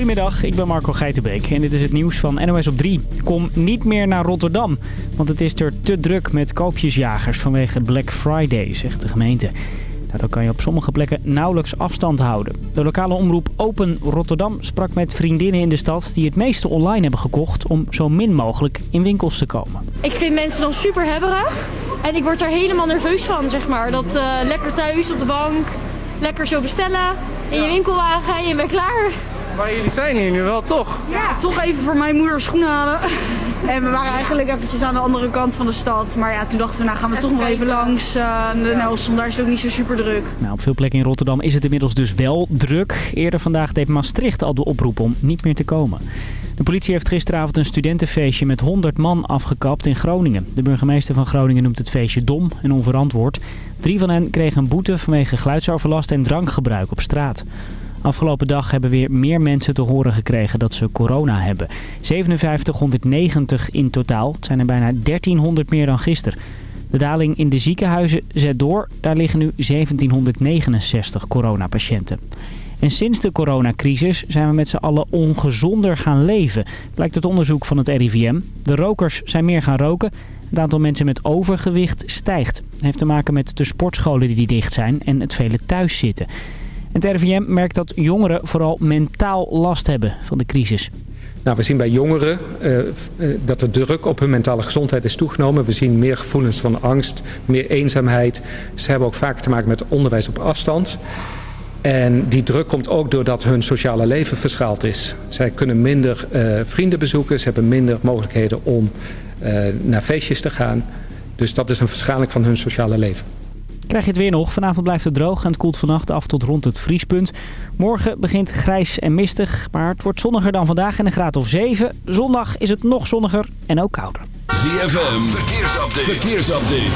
Goedemiddag, ik ben Marco Geitenbeek en dit is het nieuws van NOS op 3. Kom niet meer naar Rotterdam, want het is er te druk met koopjesjagers vanwege Black Friday, zegt de gemeente. Daardoor kan je op sommige plekken nauwelijks afstand houden. De lokale omroep Open Rotterdam sprak met vriendinnen in de stad die het meeste online hebben gekocht om zo min mogelijk in winkels te komen. Ik vind mensen dan super hebberig en ik word er helemaal nerveus van, zeg maar. Dat uh, lekker thuis op de bank, lekker zo bestellen, in je winkelwagen en je bent klaar. Maar jullie zijn hier nu wel toch? Ja, toch even voor mijn moeder schoenen halen. En we waren eigenlijk eventjes aan de andere kant van de stad. Maar ja, toen dachten we, nou gaan we toch nog even langs. Uh, de Nelson, daar is het ook niet zo super druk. Nou, op veel plekken in Rotterdam is het inmiddels dus wel druk. Eerder vandaag deed Maastricht al de oproep om niet meer te komen. De politie heeft gisteravond een studentenfeestje met 100 man afgekapt in Groningen. De burgemeester van Groningen noemt het feestje dom en onverantwoord. Drie van hen kregen een boete vanwege geluidsoverlast en drankgebruik op straat. Afgelopen dag hebben weer meer mensen te horen gekregen dat ze corona hebben. 5790 in totaal. Het zijn er bijna 1300 meer dan gisteren. De daling in de ziekenhuizen zet door. Daar liggen nu 1769 coronapatiënten. En sinds de coronacrisis zijn we met z'n allen ongezonder gaan leven, blijkt uit onderzoek van het RIVM. De rokers zijn meer gaan roken. Het aantal mensen met overgewicht stijgt. Het heeft te maken met de sportscholen die dicht zijn en het vele thuiszitten. Het RIVM merkt dat jongeren vooral mentaal last hebben van de crisis. Nou, we zien bij jongeren uh, dat de druk op hun mentale gezondheid is toegenomen. We zien meer gevoelens van angst, meer eenzaamheid. Ze hebben ook vaak te maken met onderwijs op afstand. En die druk komt ook doordat hun sociale leven verschaald is. Zij kunnen minder uh, vrienden bezoeken, ze hebben minder mogelijkheden om naar feestjes te gaan. Dus dat is een verschaling van hun sociale leven. Krijg je het weer nog. Vanavond blijft het droog en het koelt vannacht af tot rond het vriespunt. Morgen begint grijs en mistig, maar het wordt zonniger dan vandaag en een graad of 7. Zondag is het nog zonniger en ook kouder. ZFM, verkeersupdate. verkeersupdate.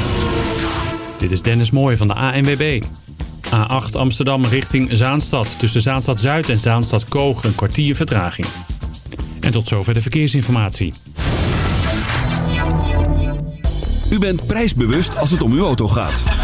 Dit is Dennis Mooij van de ANWB. A8 Amsterdam richting Zaanstad. Tussen Zaanstad Zuid en Zaanstad Koog een kwartier vertraging. En tot zover de verkeersinformatie. U bent prijsbewust als het om uw auto gaat.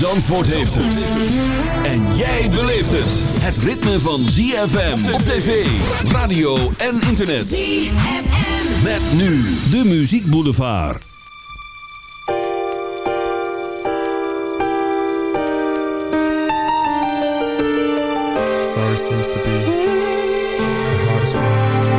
Zandvoort heeft het. En jij beleeft het. Het ritme van ZFM op tv, radio en internet. ZFM. Met nu de Muziek Boulevard. Sorry seems to be the hardest one.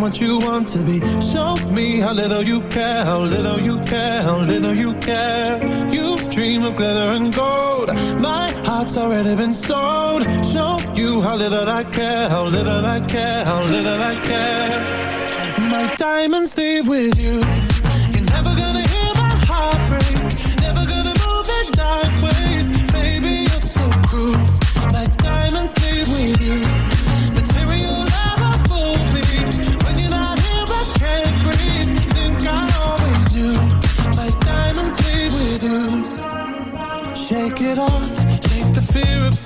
What you want to be. Show me how little you care, how little you care, how little you care. You dream of glitter and gold. My heart's already been sold. Show you how little I care, how little I care, how little I care. My diamonds leave with you.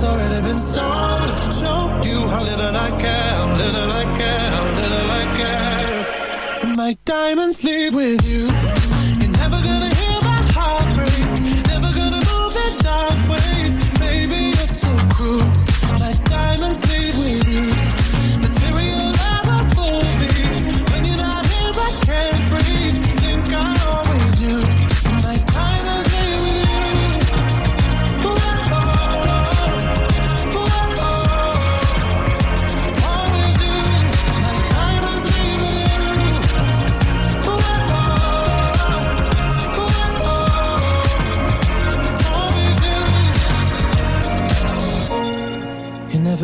My heart's already been sold. Show you how little I care, little I care, little I care. My diamonds leave with you.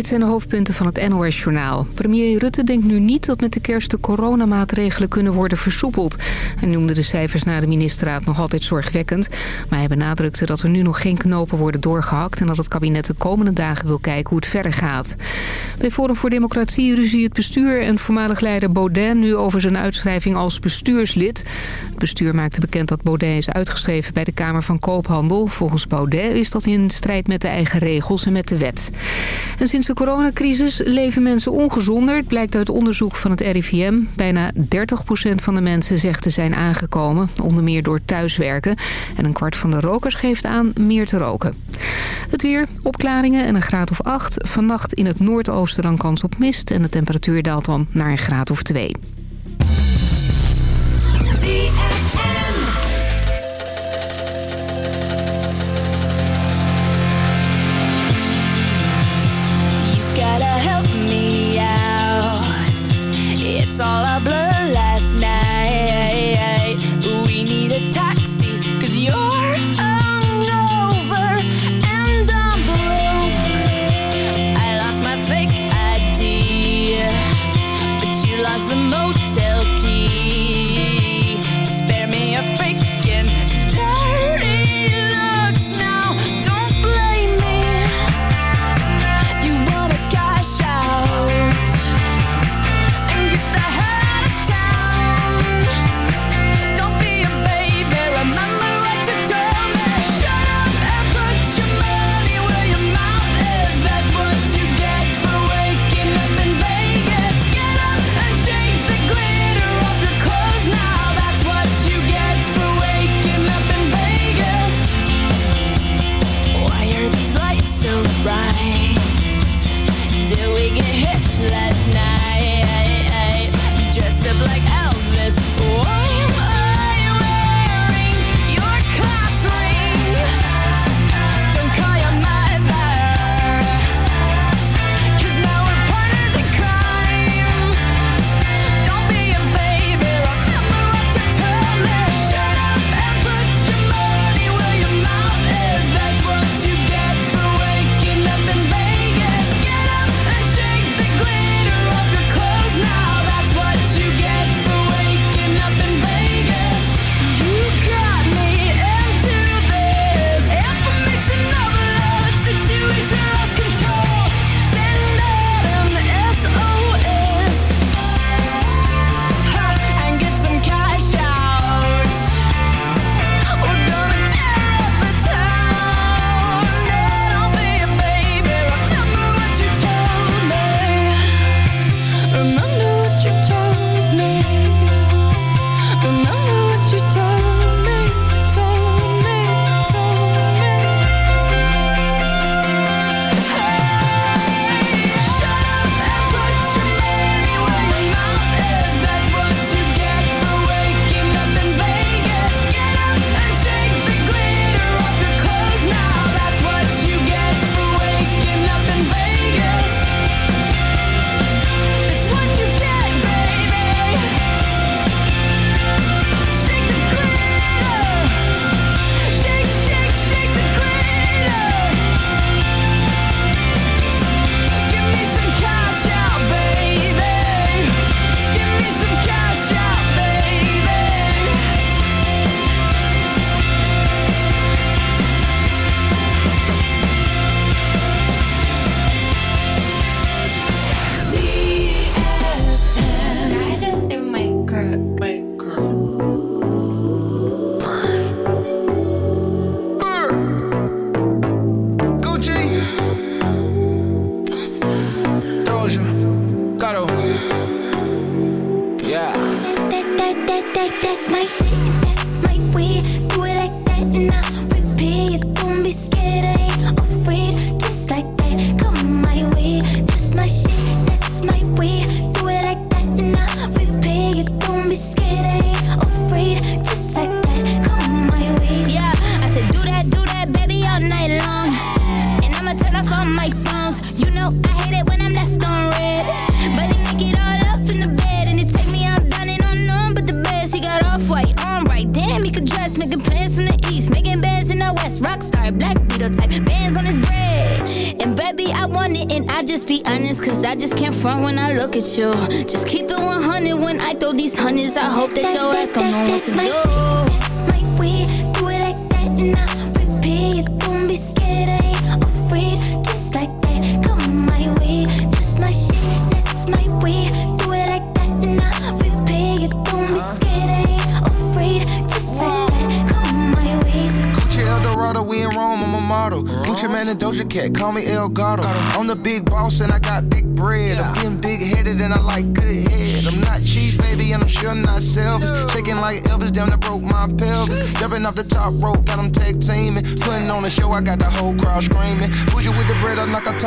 Dit zijn de hoofdpunten van het NOS-journaal. Premier Rutte denkt nu niet dat met de kerst de coronamaatregelen kunnen worden versoepeld. Hij noemde de cijfers na de ministerraad nog altijd zorgwekkend benadrukte dat er nu nog geen knopen worden doorgehakt... en dat het kabinet de komende dagen wil kijken hoe het verder gaat. Bij Forum voor Democratie ruzie het bestuur en voormalig leider Baudin... nu over zijn uitschrijving als bestuurslid. Het bestuur maakte bekend dat Baudin is uitgeschreven bij de Kamer van Koophandel. Volgens Baudet is dat in strijd met de eigen regels en met de wet. En sinds de coronacrisis leven mensen ongezonder. Het blijkt uit onderzoek van het RIVM. Bijna 30 van de mensen zegt te zijn aangekomen. Onder meer door thuiswerken. En een kwart van de rokers geeft aan meer te roken. Het weer, opklaringen en een graad of 8. Vannacht in het noordoosten dan kans op mist en de temperatuur daalt dan naar een graad of 2.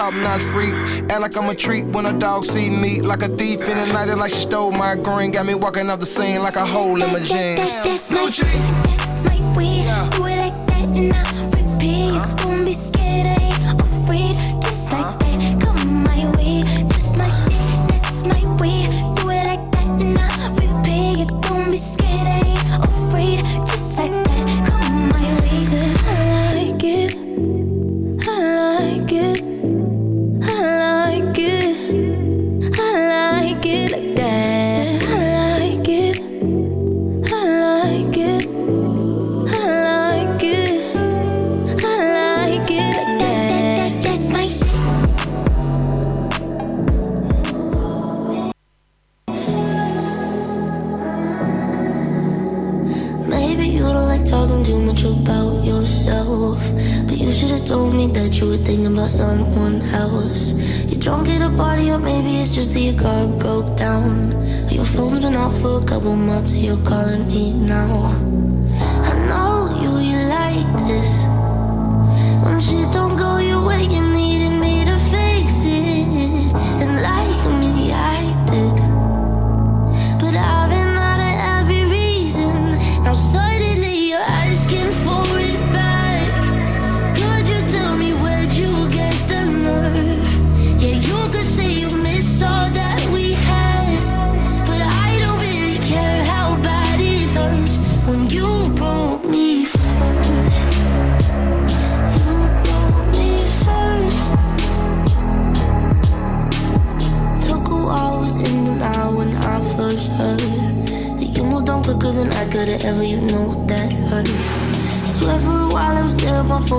top notch freak. Act like I'm a treat when a dog see me. Like a thief in the night, like she stole my green. Got me walking off the scene like a hole in my jeans. That's, that's, that's my, that's weed. Yeah. Do it like that and I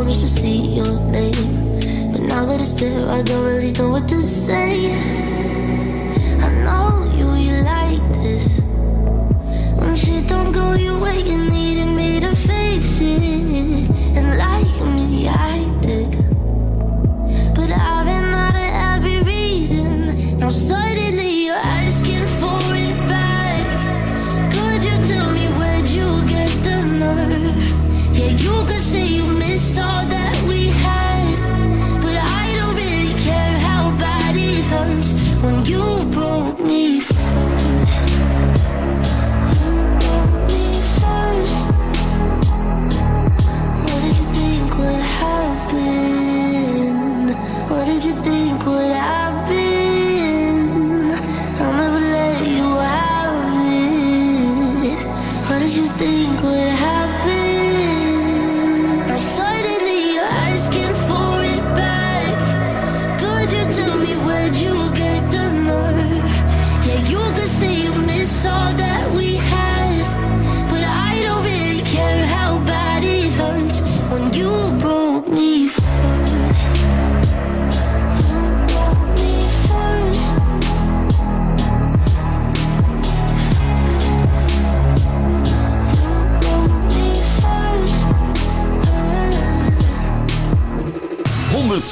bonus to see your name. But now that it's there, I don't really know what to say. I know you, you like this. When shit don't go your way, you needed me to fix it.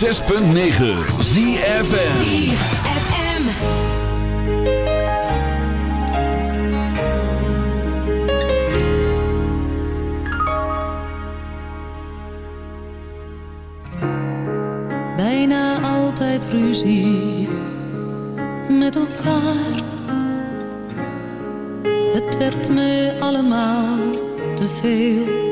106.9 ZFN bijna altijd ruzie met elkaar. Het werd me allemaal te veel.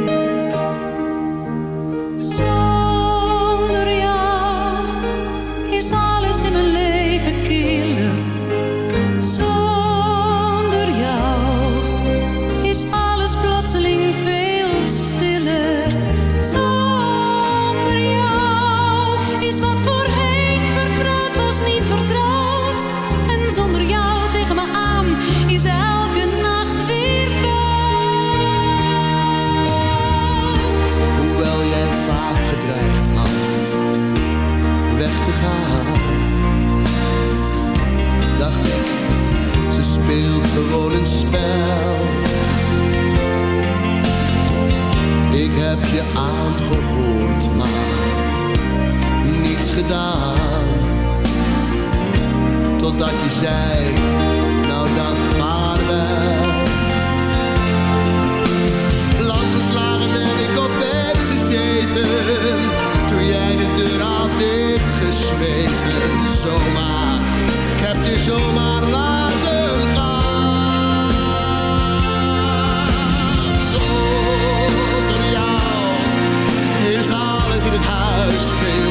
dat je zei, nou dan vaarwel. Langgeslagen heb ik op bed gezeten, toen jij de deur had dichtgesmeten. Zomaar, ik heb je zomaar laten gaan. Zonder jou is alles in het huis veel